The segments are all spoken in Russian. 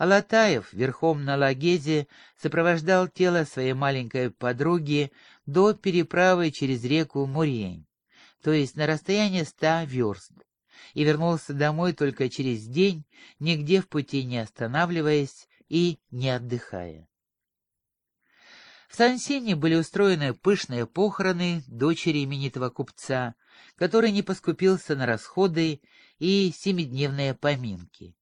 Алатаев верхом на лагезе сопровождал тело своей маленькой подруги до переправы через реку Мурень, то есть на расстояние ста верст, и вернулся домой только через день, нигде в пути не останавливаясь и не отдыхая. В Сансине были устроены пышные похороны дочери именитого купца, который не поскупился на расходы и семидневные поминки.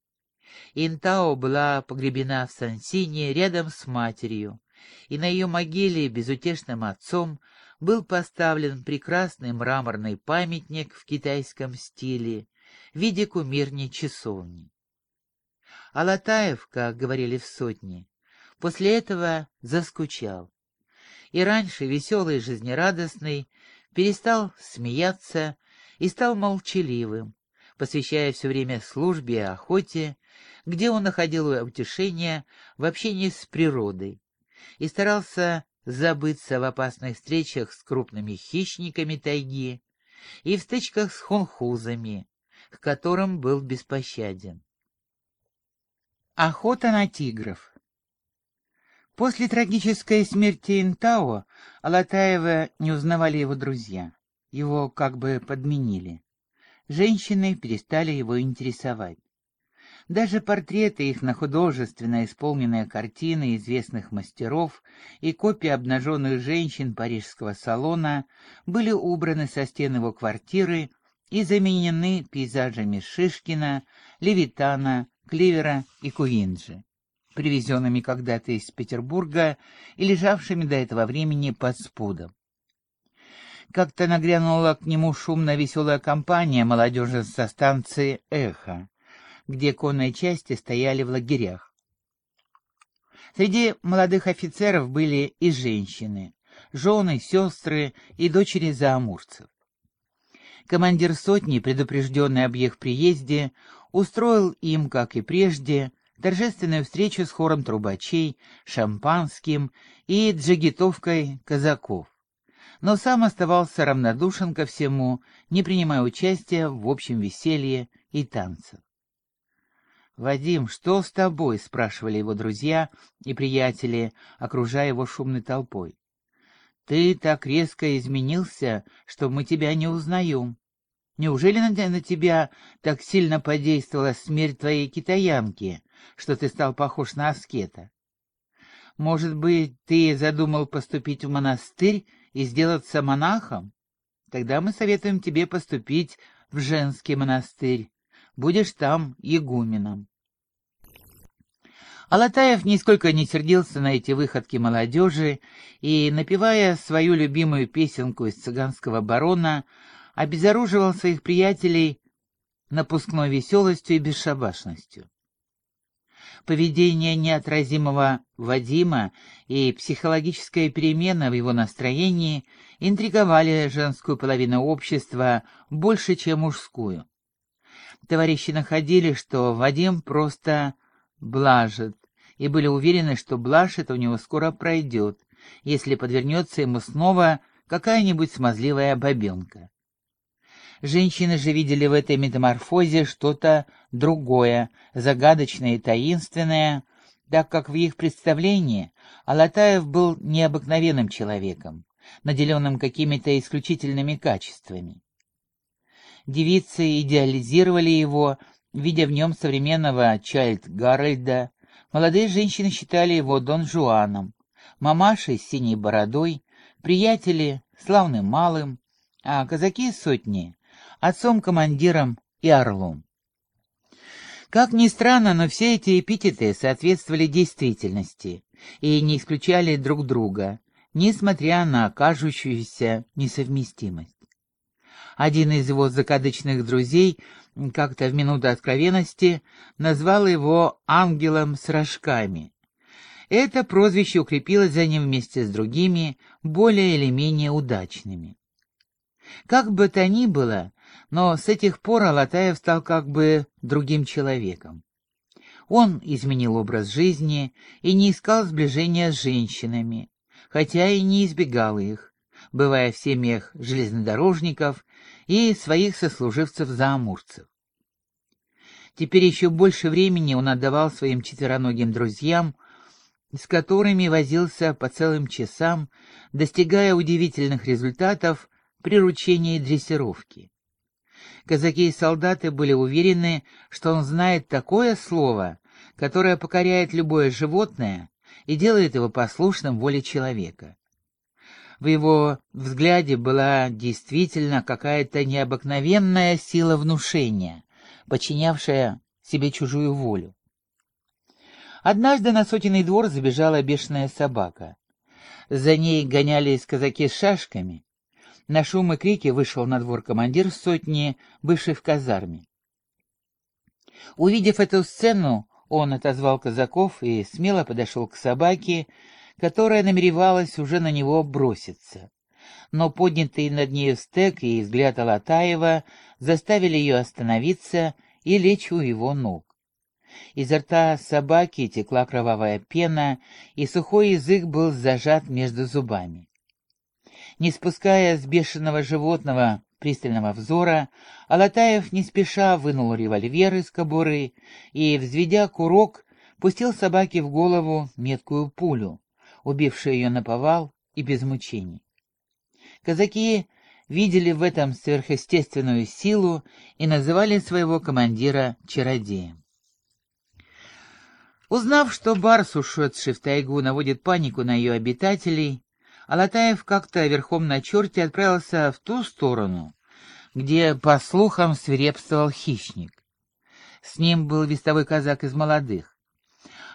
Интао была погребена в Сансине рядом с матерью, и на ее могиле безутешным отцом был поставлен прекрасный мраморный памятник в китайском стиле в виде кумирни часовни. Алатаев, как говорили в сотне, после этого заскучал. И раньше веселый и жизнерадостный перестал смеяться и стал молчаливым, посвящая все время службе и охоте, где он находил утешение в общении с природой и старался забыться в опасных встречах с крупными хищниками тайги и в стычках с хунхузами, к которым был беспощаден. Охота на тигров После трагической смерти Интао Алатаева не узнавали его друзья. Его как бы подменили. Женщины перестали его интересовать. Даже портреты их на художественно исполненные картины известных мастеров и копии обнаженных женщин парижского салона были убраны со стен его квартиры и заменены пейзажами Шишкина, Левитана, Кливера и Куинджи, привезенными когда-то из Петербурга и лежавшими до этого времени под спудом. Как-то нагрянула к нему шумно-веселая компания молодежи со станции «Эхо», где конные части стояли в лагерях. Среди молодых офицеров были и женщины, жены, сестры и дочери заамурцев. Командир сотни, предупрежденный об их приезде, устроил им, как и прежде, торжественную встречу с хором трубачей, шампанским и джигитовкой казаков. Но сам оставался равнодушен ко всему, не принимая участия в общем веселье и танцах. «Вадим, что с тобой?» — спрашивали его друзья и приятели, окружая его шумной толпой. «Ты так резко изменился, что мы тебя не узнаем. Неужели на, тебя так сильно подействовала смерть твоей китаянки, что ты стал похож на аскета? Может быть, ты задумал поступить в монастырь и сделаться монахом? Тогда мы советуем тебе поступить в женский монастырь будешь там игуменом. Алатаев нисколько не сердился на эти выходки молодежи и, напевая свою любимую песенку из цыганского барона, обезоруживал своих приятелей напускной веселостью и бесшабашностью. Поведение неотразимого Вадима и психологическая перемена в его настроении интриговали женскую половину общества больше, чем мужскую. Товарищи находили, что Вадим просто блажит, и были уверены, что блажь это у него скоро пройдет, если подвернется ему снова какая-нибудь смазливая бабенка. Женщины же видели в этой метаморфозе что-то другое, загадочное и таинственное, так как в их представлении Алатаев был необыкновенным человеком, наделенным какими-то исключительными качествами. Девицы идеализировали его, видя в нем современного Чайльд Гарольда. Молодые женщины считали его Дон Жуаном, мамашей с синей бородой, приятели — славным малым, а казаки — сотни, отцом-командиром и орлом. Как ни странно, но все эти эпитеты соответствовали действительности и не исключали друг друга, несмотря на кажущуюся несовместимость. Один из его закадычных друзей как-то в минуту откровенности назвал его «ангелом с рожками». Это прозвище укрепилось за ним вместе с другими, более или менее удачными. Как бы то ни было, но с этих пор Алатаев стал как бы другим человеком. Он изменил образ жизни и не искал сближения с женщинами, хотя и не избегал их, бывая в семьях железнодорожников и своих сослуживцев-заамурцев. Теперь еще больше времени он отдавал своим четвероногим друзьям, с которыми возился по целым часам, достигая удивительных результатов при ручении и дрессировке. Казаки и солдаты были уверены, что он знает такое слово, которое покоряет любое животное и делает его послушным воле человека. В его взгляде была действительно какая-то необыкновенная сила внушения, подчинявшая себе чужую волю. Однажды на сотенный двор забежала бешеная собака. За ней гонялись казаки с шашками. На шум и крики вышел на двор командир сотни, бывший в казарме. Увидев эту сцену, он отозвал казаков и смело подошел к собаке, которая намеревалась уже на него броситься. Но поднятый над нею стек и взгляд Алатаева заставили ее остановиться и лечь у его ног. Изо рта собаки текла кровавая пена, и сухой язык был зажат между зубами. Не спуская с бешеного животного пристального взора, Алатаев не спеша вынул револьвер из кобуры и, взведя курок, пустил собаке в голову меткую пулю, убившую ее наповал и без мучений. Казаки видели в этом сверхъестественную силу и называли своего командира чародеем. Узнав, что барс, ушедший в тайгу, наводит панику на ее обитателей, Алатаев как-то верхом на черте отправился в ту сторону, где, по слухам, свирепствовал хищник. С ним был вестовой казак из молодых.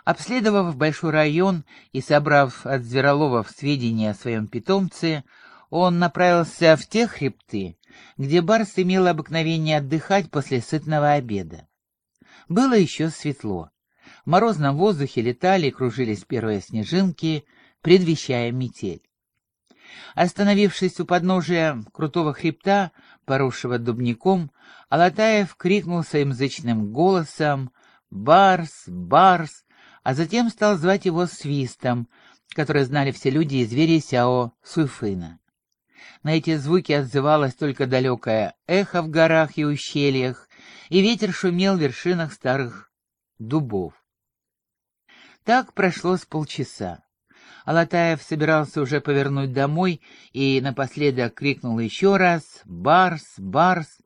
Обследовав большой район и собрав от звероловов сведения о своем питомце, он направился в те хребты, где барс имел обыкновение отдыхать после сытного обеда. Было еще светло. В морозном воздухе летали и кружились первые снежинки, предвещая метель. Остановившись у подножия крутого хребта, поросшего дубником, Алатаев крикнул своим зычным голосом «Барс! Барс!», а затем стал звать его свистом, который знали все люди и звери Сяо Суйфына. На эти звуки отзывалось только далекое эхо в горах и ущельях, и ветер шумел в вершинах старых дубов. Так прошло с полчаса. Алатаев собирался уже повернуть домой и напоследок крикнул еще раз «Барс! Барс!».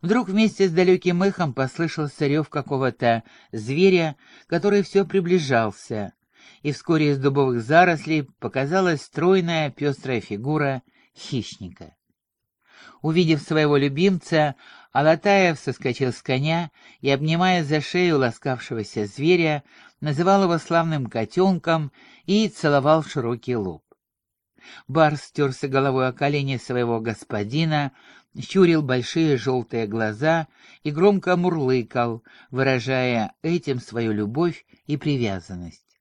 Вдруг вместе с далеким эхом послышался рев какого-то зверя, который все приближался, и вскоре из дубовых зарослей показалась стройная пестрая фигура хищника. Увидев своего любимца, Алатаев соскочил с коня и, обнимая за шею ласкавшегося зверя, называл его славным котенком и целовал широкий лоб. Барс стерся головой о колени своего господина, щурил большие желтые глаза и громко мурлыкал, выражая этим свою любовь и привязанность.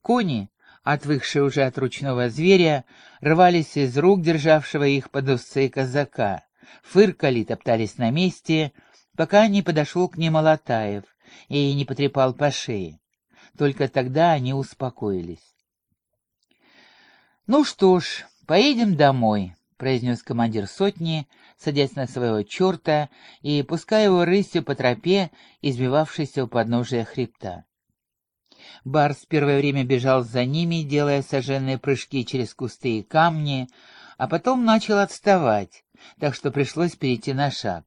Кони, отвыкшие уже от ручного зверя, рвались из рук державшего их под усы казака, фыркали, топтались на месте, пока не подошел к ним Алатаев и не потрепал по шее. Только тогда они успокоились. «Ну что ж, поедем домой», — произнес командир сотни, садясь на своего черта и пуская его рысью по тропе, избивавшейся у подножия хребта. Барс первое время бежал за ними, делая сожженные прыжки через кусты и камни, а потом начал отставать, так что пришлось перейти на шаг.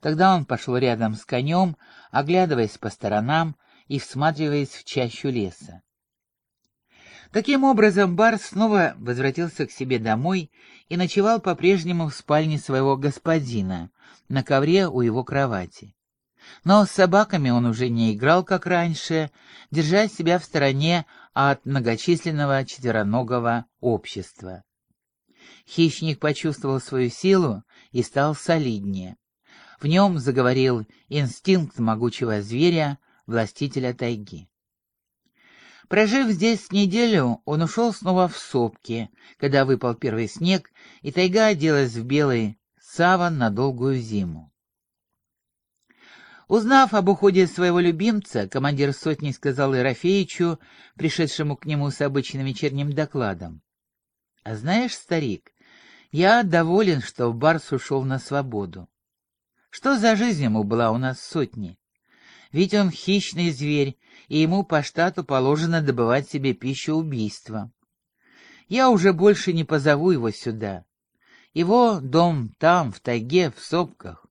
Тогда он пошел рядом с конем, оглядываясь по сторонам и всматриваясь в чащу леса. Таким образом, Барс снова возвратился к себе домой и ночевал по-прежнему в спальне своего господина, на ковре у его кровати. Но с собаками он уже не играл, как раньше, держа себя в стороне от многочисленного четвероногого общества. Хищник почувствовал свою силу и стал солиднее. В нем заговорил инстинкт могучего зверя, властителя тайги. Прожив здесь неделю, он ушел снова в сопки, когда выпал первый снег, и тайга оделась в белый саван на долгую зиму. Узнав об уходе своего любимца, командир сотни сказал Ерофеичу, пришедшему к нему с обычным вечерним докладом. «А знаешь, старик, я доволен, что Барс ушел на свободу. Что за жизнь ему была у нас в сотне? Ведь он хищный зверь, и ему по штату положено добывать себе пищу убийства. Я уже больше не позову его сюда. Его дом там, в тайге, в сопках.